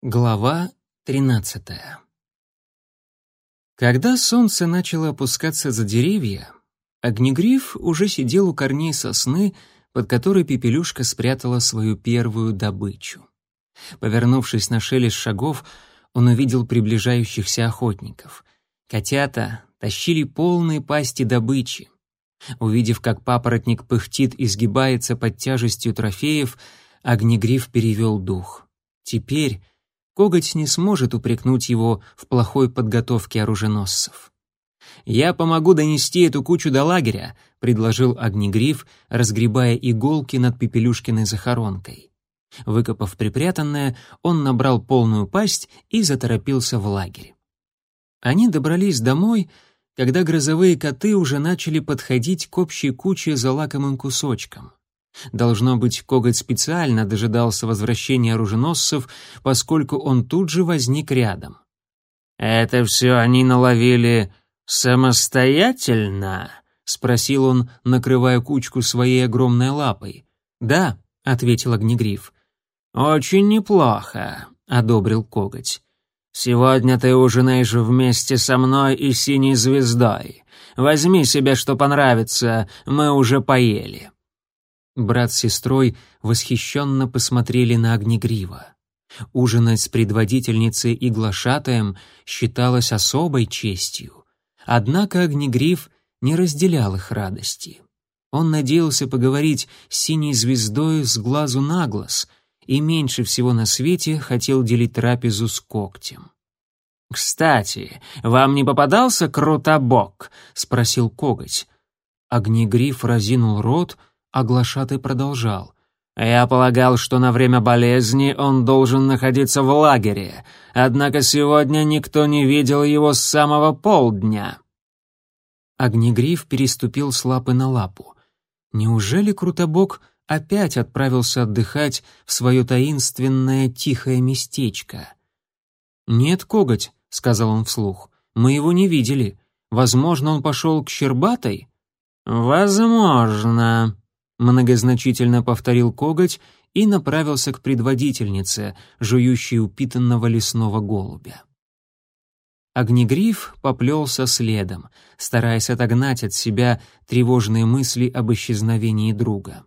Глава 13. Когда солнце начало опускаться за деревья, Огнегриф уже сидел у корней сосны, под которой Пепелюшка спрятала свою первую добычу. Повернувшись на шелест шагов, он увидел приближающихся охотников. Котята тащили полные пасти добычи. Увидев, как папоротник пыхтит и сгибается под тяжестью трофеев, Огнегриф перевел дух. Теперь коготь не сможет упрекнуть его в плохой подготовке оруженосцев. «Я помогу донести эту кучу до лагеря», — предложил Огнегриф, разгребая иголки над Пепелюшкиной захоронкой. Выкопав припрятанное, он набрал полную пасть и заторопился в лагерь. Они добрались домой, когда грозовые коты уже начали подходить к общей куче за лакомым кусочком. Должно быть, коготь специально дожидался возвращения оруженосцев, поскольку он тут же возник рядом. «Это все они наловили самостоятельно?» — спросил он, накрывая кучку своей огромной лапой. «Да», — ответил Огнегриф. «Очень неплохо», — одобрил коготь. «Сегодня ты ужинаешь вместе со мной и синей звездой. Возьми себе, что понравится, мы уже поели». Брат с сестрой восхищенно посмотрели на Огнегрива. Ужинать с предводительницей и глашатаем считалось особой честью. Однако Огнегриф не разделял их радости. Он надеялся поговорить с синей звездой с глазу на глаз и меньше всего на свете хотел делить трапезу с когтем. «Кстати, вам не попадался крутобок?» — спросил коготь. Огнегриф разинул рот — а продолжал. «Я полагал, что на время болезни он должен находиться в лагере, однако сегодня никто не видел его с самого полдня». Огнегриф переступил с лапы на лапу. Неужели Крутобок опять отправился отдыхать в свое таинственное тихое местечко? «Нет, коготь», — сказал он вслух, — «мы его не видели. Возможно, он пошел к Щербатой?» «Возможно», Многозначительно повторил коготь и направился к предводительнице, жующей упитанного лесного голубя. Огнегриф поплелся следом, стараясь отогнать от себя тревожные мысли об исчезновении друга.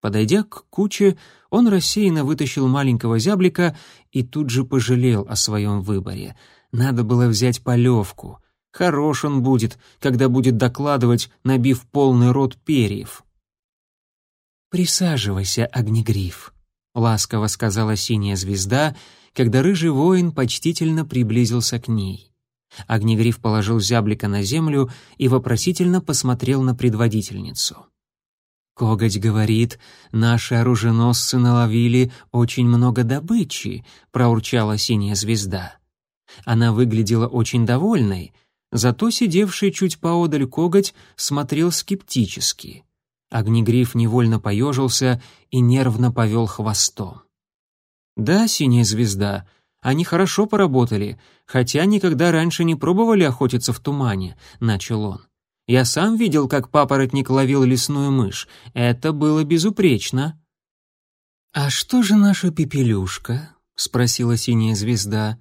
Подойдя к куче, он рассеянно вытащил маленького зяблика и тут же пожалел о своем выборе. Надо было взять полевку. Хорош он будет, когда будет докладывать, набив полный рот перьев. «Присаживайся, огнегриф», — ласково сказала синяя звезда, когда рыжий воин почтительно приблизился к ней. Огнегриф положил зяблика на землю и вопросительно посмотрел на предводительницу. «Коготь говорит, наши оруженосцы наловили очень много добычи», — проурчала синяя звезда. Она выглядела очень довольной, зато сидевший чуть поодаль коготь смотрел скептически. Огнегриф невольно поежился и нервно повел хвостом. «Да, синяя звезда, они хорошо поработали, хотя никогда раньше не пробовали охотиться в тумане», — начал он. «Я сам видел, как папоротник ловил лесную мышь. Это было безупречно». «А что же наша пепелюшка?» — спросила синяя звезда.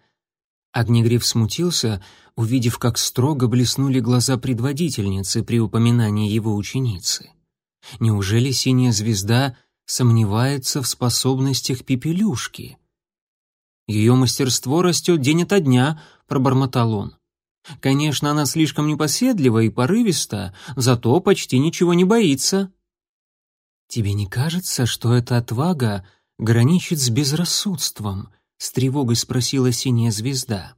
Огнегриф смутился, увидев, как строго блеснули глаза предводительницы при упоминании его ученицы. Неужели синяя звезда сомневается в способностях Пепелюшки? Ее мастерство растет день ото дня, пробормотал он. Конечно, она слишком непоседлива и порывиста, зато почти ничего не боится. Тебе не кажется, что эта отвага граничит с безрассудством? с тревогой спросила синяя звезда.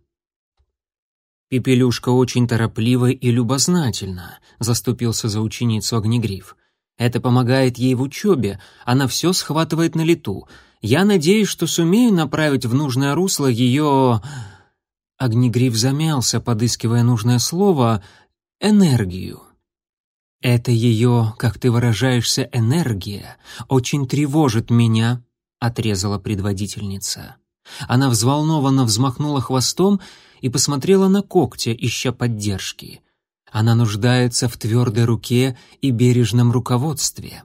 Пепелюшка очень тороплива и любознательна, заступился за ученицу Огнегриф. Это помогает ей в учебе, она все схватывает на лету. Я надеюсь, что сумею направить в нужное русло ее...» Огнегриф замялся, подыскивая нужное слово «энергию». «Это ее, как ты выражаешься, энергия, очень тревожит меня», — отрезала предводительница. Она взволнованно взмахнула хвостом и посмотрела на когтя, ища поддержки. Она нуждается в твердой руке и бережном руководстве.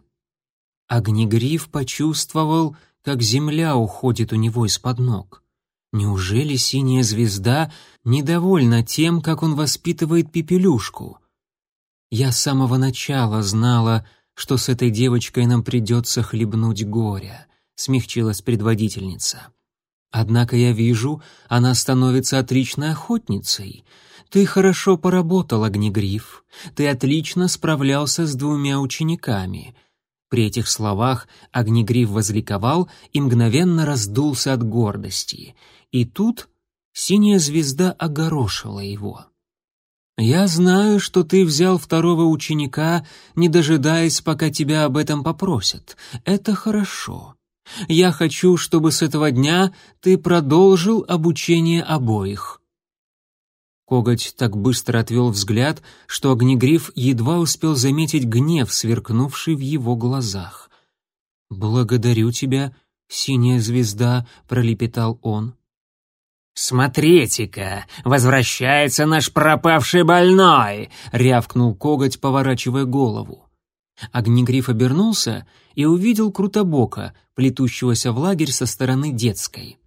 Огнегриф почувствовал, как земля уходит у него из-под ног. Неужели синяя звезда недовольна тем, как он воспитывает Пепелюшку? Я с самого начала знала, что с этой девочкой нам придется хлебнуть горя, смягчилась предводительница. Однако я вижу, она становится отличной охотницей. Ты хорошо поработал, Огнегриф. Ты отлично справлялся с двумя учениками. При этих словах Огнегриф возликовал и мгновенно раздулся от гордости. И тут синяя звезда огорошила его. «Я знаю, что ты взял второго ученика, не дожидаясь, пока тебя об этом попросят. Это хорошо. Я хочу, чтобы с этого дня ты продолжил обучение обоих». Коготь так быстро отвел взгляд, что Огнегриф едва успел заметить гнев, сверкнувший в его глазах. «Благодарю тебя, синяя звезда», — пролепетал он. «Смотрите-ка, возвращается наш пропавший больной!» — рявкнул коготь, поворачивая голову. Огнегриф обернулся и увидел Крутобока, плетущегося в лагерь со стороны детской.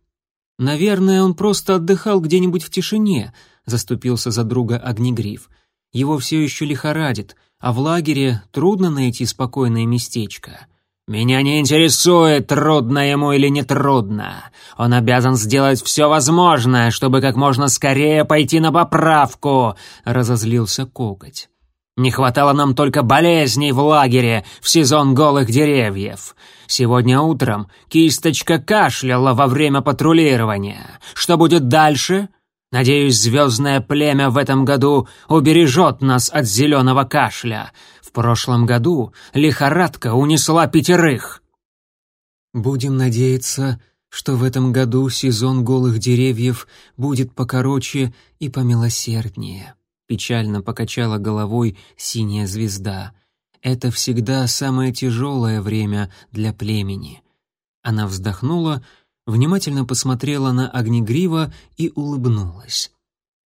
«Наверное, он просто отдыхал где-нибудь в тишине», — заступился за друга Огнегриф. «Его все еще лихорадит, а в лагере трудно найти спокойное местечко». «Меня не интересует, трудно ему или не трудно. Он обязан сделать все возможное, чтобы как можно скорее пойти на поправку», — разозлился Коготь. «Не хватало нам только болезней в лагере в сезон голых деревьев. Сегодня утром кисточка кашляла во время патрулирования. Что будет дальше?» Надеюсь, звездное племя в этом году убережет нас от зеленого кашля. В прошлом году лихорадка унесла пятерых. Будем надеяться, что в этом году сезон голых деревьев будет покороче и помилосерднее. Печально покачала головой синяя звезда. Это всегда самое тяжелое время для племени. Она вздохнула, внимательно посмотрела на Огнегрива и улыбнулась.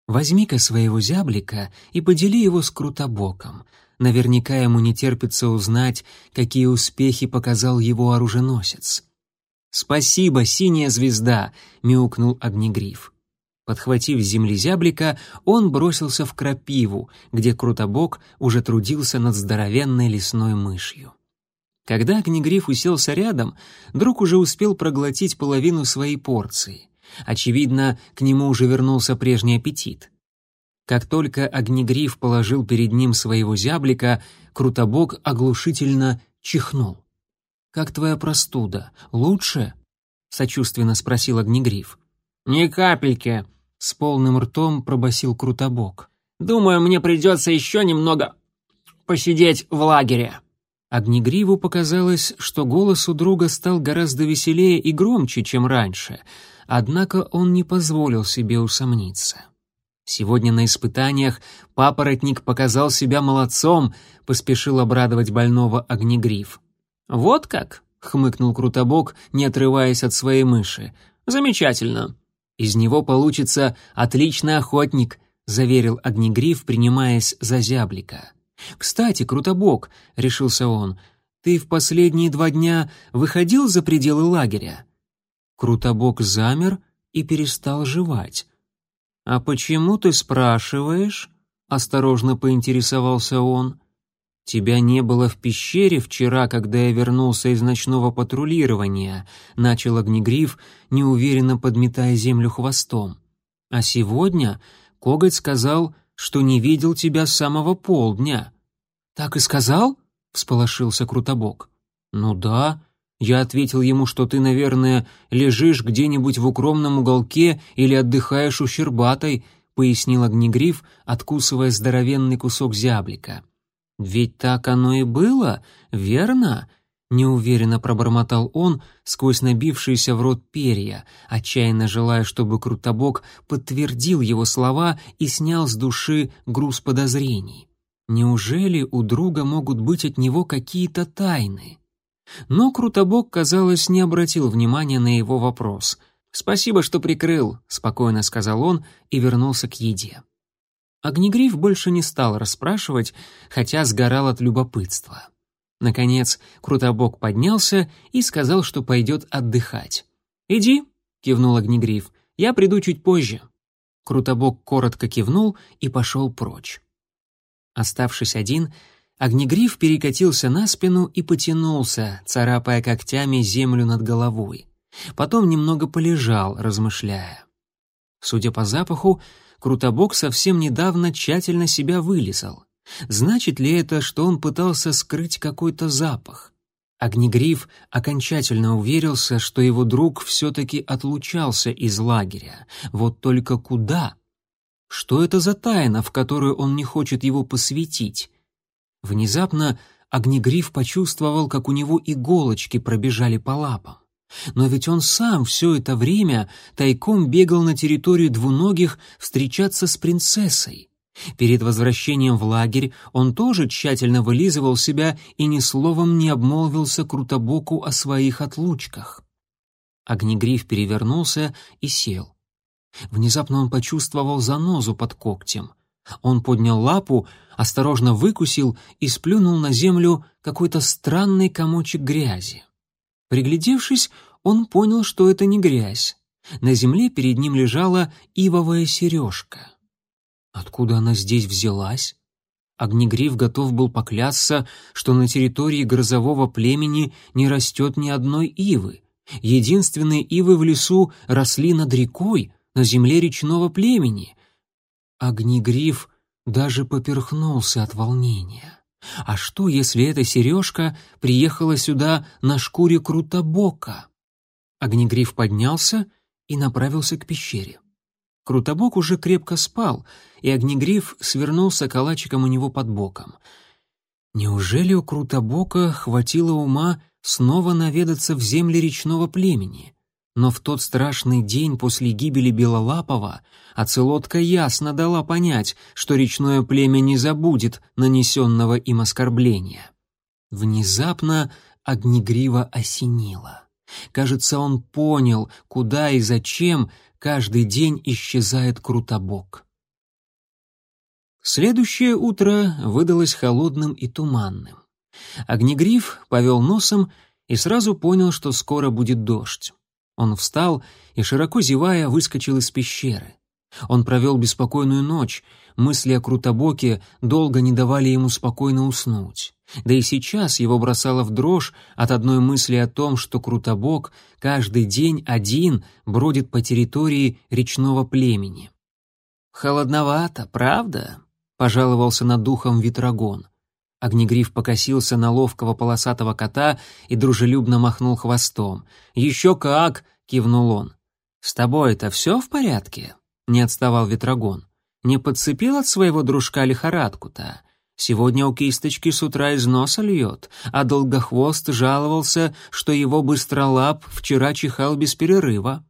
«Возьми-ка своего зяблика и подели его с Крутобоком. Наверняка ему не терпится узнать, какие успехи показал его оруженосец. «Спасибо, синяя звезда!» — мяукнул Огнегриф. Подхватив земли зяблика, он бросился в крапиву, где Крутобок уже трудился над здоровенной лесной мышью. Когда Огнегриф уселся рядом, друг уже успел проглотить половину своей порции. Очевидно, к нему уже вернулся прежний аппетит. Как только Огнегриф положил перед ним своего зяблика, Крутобок оглушительно чихнул. «Как твоя простуда? Лучше?» — сочувственно спросил Огнегриф. «Ни капельки», — с полным ртом пробасил Крутобок. «Думаю, мне придется еще немного посидеть в лагере». Огнегриву показалось, что голос у друга стал гораздо веселее и громче, чем раньше, однако он не позволил себе усомниться. Сегодня на испытаниях папоротник показал себя молодцом, поспешил обрадовать больного огнегриф. «Вот как?» — хмыкнул Крутобок, не отрываясь от своей мыши. «Замечательно. Из него получится отличный охотник», — заверил огнегриф, принимаясь за зяблика. «Кстати, Крутобок», — решился он, — «ты в последние два дня выходил за пределы лагеря?» Крутобок замер и перестал жевать. «А почему ты спрашиваешь?» — осторожно поинтересовался он. «Тебя не было в пещере вчера, когда я вернулся из ночного патрулирования», — начал Огнегриф, неуверенно подметая землю хвостом. «А сегодня Коготь сказал, что не видел тебя с самого полдня». «Так и сказал?» — всполошился Крутобок. «Ну да», я ответил ему, что ты, наверное, лежишь где-нибудь в укромном уголке или отдыхаешь у Щербатой, пояснил Огнегриф, откусывая здоровенный кусок зяблика. Ведь так оно и было, верно? Неуверенно пробормотал он сквозь набившиеся в рот перья, отчаянно желая, чтобы Крутобок подтвердил его слова и снял с души груз подозрений. Неужели у друга могут быть от него какие-то тайны? Но Крутобок, казалось, не обратил внимания на его вопрос. «Спасибо, что прикрыл», — спокойно сказал он и вернулся к еде. Огнегриф больше не стал расспрашивать, хотя сгорал от любопытства. Наконец, Крутобок поднялся и сказал, что пойдет отдыхать. «Иди», — кивнул Огнегриф, Я приду чуть позже». Крутобок коротко кивнул и пошел прочь. Оставшись один, Огнегриф перекатился на спину и потянулся, царапая когтями землю над головой. Потом немного полежал, размышляя. Судя по запаху, Крутобок совсем недавно тщательно себя вылизал. Значит ли это, что он пытался скрыть какой-то запах? Огнегриф окончательно уверился, что его друг все-таки отлучался из лагеря. Вот только куда? Что это за тайна, в которую он не хочет его посвятить? Внезапно Огнегриф почувствовал, как у него иголочки пробежали по лапам. Но ведь он сам все это время тайком бегал на территорию двуногих встречаться с принцессой. Перед возвращением в лагерь он тоже тщательно вылизывал себя и ни словом не обмолвился Крутобоку о своих отлучках. Огнегриф перевернулся и сел. Внезапно он почувствовал занозу под когтем. Он поднял лапу, осторожно выкусил и сплюнул на землю какой-то странный комочек грязи. Приглядевшись, он понял, что это не грязь. На земле перед ним лежала ивовая сережка. Откуда она здесь взялась? Огнегриф готов был поклясться, что на территории грозового племени не растет ни одной ивы. Единственные ивы в лесу росли над рекой, на земле речного племени. Огнегриф даже поперхнулся от волнения. А что, если эта сережка приехала сюда на шкуре Крутобока? Огнегриф поднялся и направился к пещере. Крутобок уже крепко спал, и Огнегриф свернулся калачиком у него под боком. Неужели у Крутобока хватило ума снова наведаться в земли речного племени? Но в тот страшный день после гибели Белолапова Оцелотка ясно дала понять, что речное племя не забудет нанесенного им оскорбления. Внезапно Огнегрива осенило. Кажется, он понял, куда и зачем каждый день исчезает Крутобок. Следующее утро выдалось холодным и туманным. Огнегриф повел носом и сразу понял, что скоро будет дождь. Он встал и, широко зевая, выскочил из пещеры. Он провел беспокойную ночь, мысли о Крутобоке долго не давали ему спокойно уснуть. Да и сейчас его бросало в дрожь от одной мысли о том, что Крутобок каждый день один бродит по территории речного племени. «Холодновато, правда?» — пожаловался над духом Витрагон. Огнегриф покосился на ловкого полосатого кота и дружелюбно махнул хвостом. «Еще как!» — кивнул он. «С тобой-то все в порядке?» — не отставал Ветрогон. «Не подцепил от своего дружка лихорадку-то? Сегодня у кисточки с утра из носа льет, а Долгохвост жаловался, что его быстролап вчера чихал без перерыва».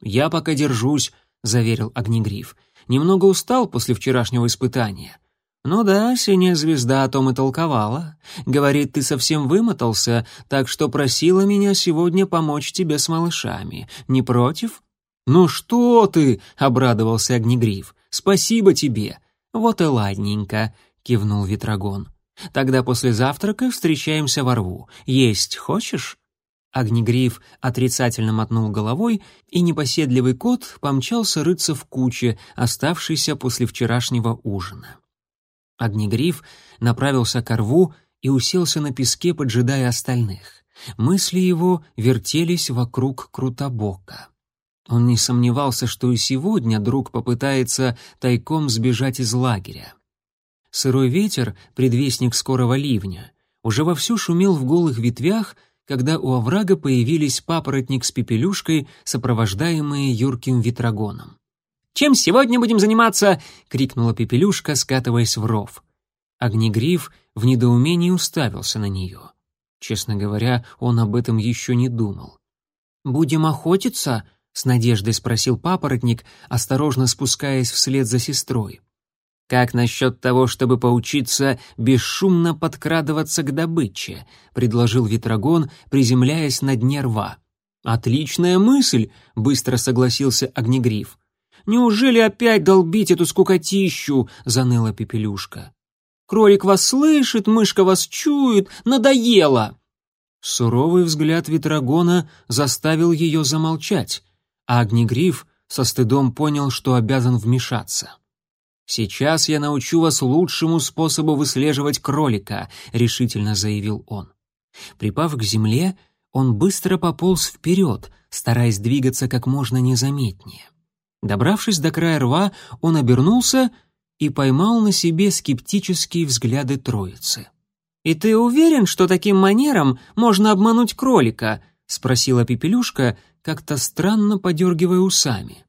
«Я пока держусь», — заверил Огнегриф. «Немного устал после вчерашнего испытания». «Ну да, синяя звезда о том и толковала. Говорит, ты совсем вымотался, так что просила меня сегодня помочь тебе с малышами. Не против?» «Ну что ты!» — обрадовался Огнегриф. «Спасибо тебе!» «Вот и ладненько!» — кивнул Ветрогон. «Тогда после завтрака встречаемся во рву. Есть хочешь?» Огнегриф отрицательно мотнул головой, и непоседливый кот помчался рыться в куче, оставшейся после вчерашнего ужина. Огнегриф направился к рву и уселся на песке, поджидая остальных. Мысли его вертелись вокруг Крутобока. Он не сомневался, что и сегодня друг попытается тайком сбежать из лагеря. Сырой ветер, предвестник скорого ливня, уже вовсю шумел в голых ветвях, когда у оврага появились папоротник с пепелюшкой, сопровождаемые юрким ветрогоном. «Чем сегодня будем заниматься?» — крикнула пепелюшка, скатываясь в ров. Огнегриф в недоумении уставился на нее. Честно говоря, он об этом еще не думал. «Будем охотиться?» — с надеждой спросил папоротник, осторожно спускаясь вслед за сестрой. «Как насчет того, чтобы поучиться бесшумно подкрадываться к добыче?» — предложил Ветрогон, приземляясь на дне рва. «Отличная мысль!» — быстро согласился Огнегриф. «Неужели опять долбить эту скукотищу?» — заныла Пепелюшка. «Кролик вас слышит, мышка вас чует, надоело!» Суровый взгляд Ветрогона заставил ее замолчать а Огнегриф со стыдом понял, что обязан вмешаться. «Сейчас я научу вас лучшему способу выслеживать кролика», — решительно заявил он. Припав к земле, он быстро пополз вперед, стараясь двигаться как можно незаметнее. Добравшись до края рва, он обернулся и поймал на себе скептические взгляды троицы. «И ты уверен, что таким манером можно обмануть кролика?» — спросила Пепелюшка, как-то странно подергивая усами.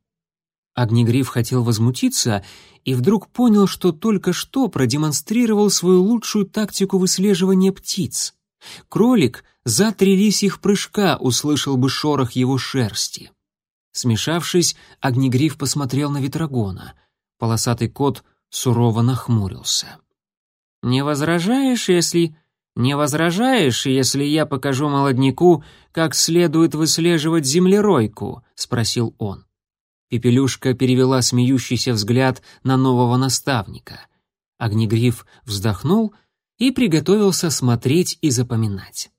Огнегриф хотел возмутиться и вдруг понял, что только что продемонстрировал свою лучшую тактику выслеживания птиц. Кролик за три лисьих прыжка услышал бы шорох его шерсти. Смешавшись, Огнегриф посмотрел на Ветрогона. Полосатый кот сурово нахмурился. «Не возражаешь, если...» «Не возражаешь, если я покажу молодняку, как следует выслеживать землеройку?» — спросил он. Пепелюшка перевела смеющийся взгляд на нового наставника. Огнегриф вздохнул и приготовился смотреть и запоминать.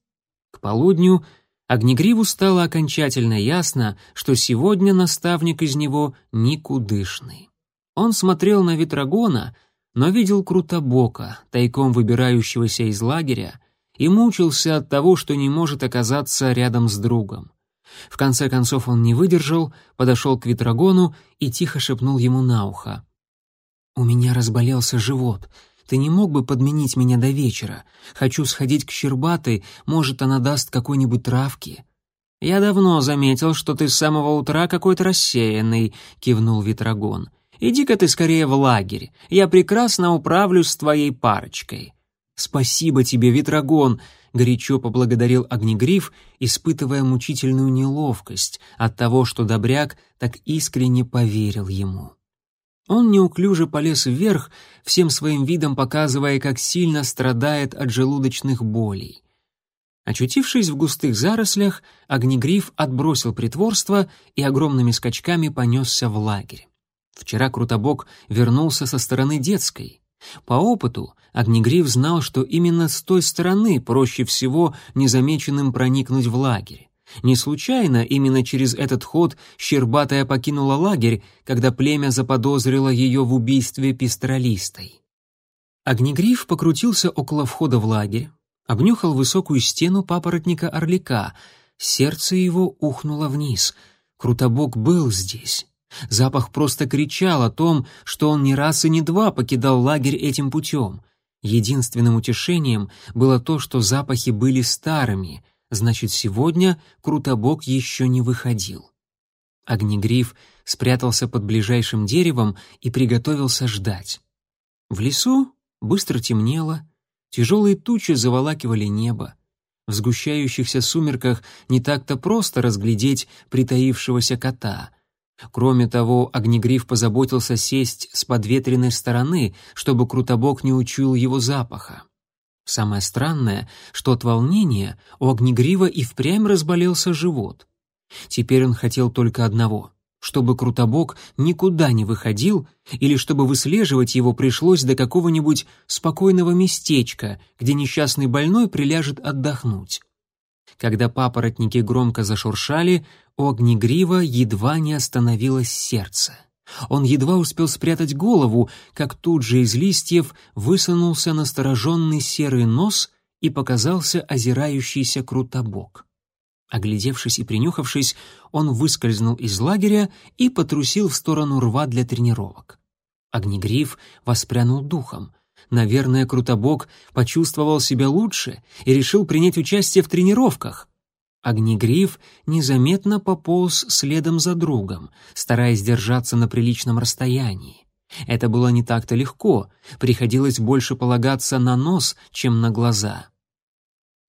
К полудню Огнегриву стало окончательно ясно, что сегодня наставник из него никудышный. Он смотрел на Ветрогона, но видел Крутобока, тайком выбирающегося из лагеря, и мучился от того, что не может оказаться рядом с другом. В конце концов он не выдержал, подошел к Ветрогону и тихо шепнул ему на ухо. «У меня разболелся живот. Ты не мог бы подменить меня до вечера? Хочу сходить к Щербатой, может, она даст какой-нибудь травки». «Я давно заметил, что ты с самого утра какой-то рассеянный», — кивнул Ветрогон. Иди-ка ты скорее в лагерь. Я прекрасно управлюсь с твоей парочкой». «Спасибо тебе, Ветрогон», — горячо поблагодарил Огнегриф, испытывая мучительную неловкость от того, что Добряк так искренне поверил ему. Он неуклюже полез вверх, всем своим видом показывая, как сильно страдает от желудочных болей. Очутившись в густых зарослях, Огнегриф отбросил притворство и огромными скачками понесся в лагерь. Вчера Крутобок вернулся со стороны детской. По опыту Огнегриф знал, что именно с той стороны проще всего незамеченным проникнуть в лагерь. Не случайно именно через этот ход Щербатая покинула лагерь, когда племя заподозрило ее в убийстве пестролистой. Огнегриф покрутился около входа в лагерь, обнюхал высокую стену папоротника орлика, сердце его ухнуло вниз. Крутобок был здесь. Запах просто кричал о том, что он не раз и не два покидал лагерь этим путем. Единственным утешением было то, что запахи были старыми, значит, сегодня Крутобок еще не выходил. Огнегриф спрятался под ближайшим деревом и приготовился ждать. В лесу быстро темнело, тяжелые тучи заволакивали небо. В сгущающихся сумерках не так-то просто разглядеть притаившегося кота — Кроме того, Огнегриф позаботился сесть с подветренной стороны, чтобы Крутобок не учуял его запаха. Самое странное, что от волнения у Огнегрива и впрямь разболелся живот. Теперь он хотел только одного — чтобы Крутобок никуда не выходил или чтобы выслеживать его пришлось до какого-нибудь спокойного местечка, где несчастный больной приляжет отдохнуть. Когда папоротники громко зашуршали, у Огнегрива едва не остановилось сердце. Он едва успел спрятать голову, как тут же из листьев высунулся настороженный серый нос и показался озирающийся крутобок. Оглядевшись и принюхавшись, он выскользнул из лагеря и потрусил в сторону рва для тренировок. Огнегриф воспрянул духом. Наверное, Крутобок почувствовал себя лучше и решил принять участие в тренировках. Огнегриф незаметно пополз следом за другом, стараясь держаться на приличном расстоянии. Это было не так-то легко, приходилось больше полагаться на нос, чем на глаза.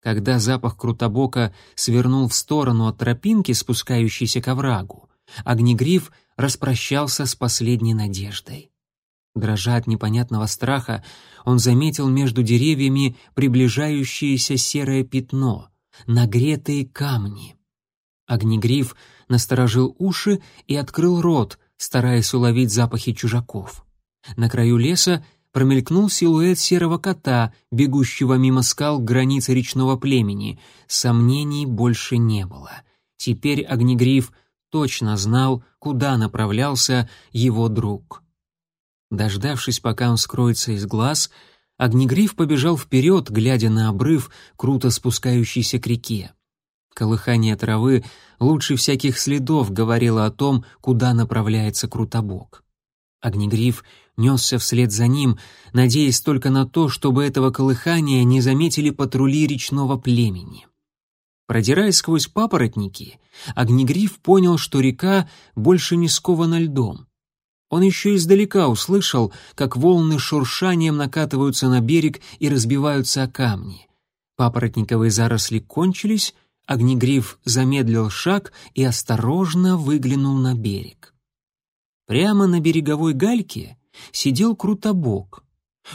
Когда запах Крутобока свернул в сторону от тропинки, спускающейся к оврагу, Огнегриф распрощался с последней надеждой. Дрожа от непонятного страха, он заметил между деревьями приближающееся серое пятно, нагретые камни. Огнегриф насторожил уши и открыл рот, стараясь уловить запахи чужаков. На краю леса промелькнул силуэт серого кота, бегущего мимо скал к границе речного племени. Сомнений больше не было. Теперь Огнегриф точно знал, куда направлялся его друг. Дождавшись, пока он скроется из глаз, Огнегриф побежал вперед, глядя на обрыв, круто спускающийся к реке. Колыхание травы лучше всяких следов говорило о том, куда направляется Крутобок. Огнегриф несся вслед за ним, надеясь только на то, чтобы этого колыхания не заметили патрули речного племени. Продираясь сквозь папоротники, Огнегриф понял, что река больше не скована льдом. Он еще издалека услышал, как волны шуршанием накатываются на берег и разбиваются о камни. Папоротниковые заросли кончились, Огнегриф замедлил шаг и осторожно выглянул на берег. Прямо на береговой гальке сидел Крутобок.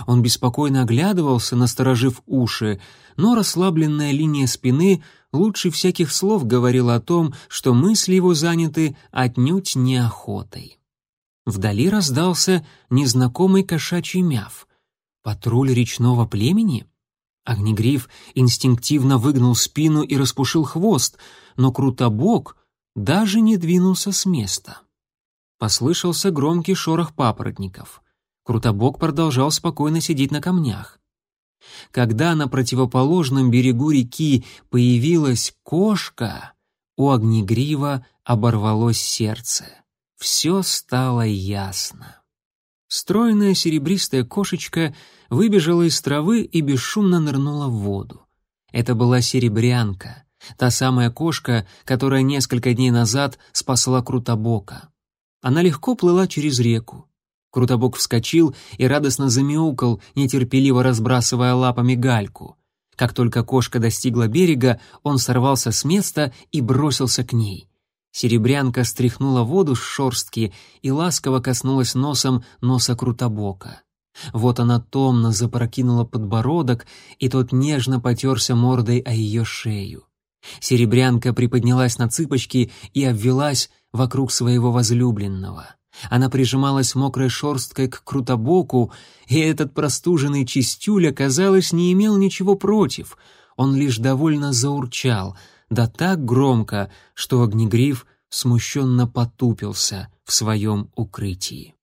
Он беспокойно оглядывался, насторожив уши, но расслабленная линия спины лучше всяких слов говорила о том, что мысли его заняты отнюдь не охотой. Вдали раздался незнакомый кошачий мяв. Патруль речного племени? Огнегриф инстинктивно выгнул спину и распушил хвост, но Крутобок даже не двинулся с места. Послышался громкий шорох папоротников. Крутобок продолжал спокойно сидеть на камнях. Когда на противоположном берегу реки появилась кошка, у Огнегрива оборвалось сердце. Все стало ясно. Стройная серебристая кошечка выбежала из травы и бесшумно нырнула в воду. Это была серебрянка, та самая кошка, которая несколько дней назад спасла Крутобока. Она легко плыла через реку. Крутобок вскочил и радостно замяукал, нетерпеливо разбрасывая лапами гальку. Как только кошка достигла берега, он сорвался с места и бросился к ней. Серебрянка стряхнула воду с шорстки и ласково коснулась носом носа Крутобока. Вот она томно запрокинула подбородок, и тот нежно потерся мордой о ее шею. Серебрянка приподнялась на цыпочки и обвелась вокруг своего возлюбленного. Она прижималась мокрой шорсткой к Крутобоку, и этот простуженный чистюля, казалось, не имел ничего против. Он лишь довольно заурчал, да так громко, что Огнегриф смущенно потупился в своем укрытии.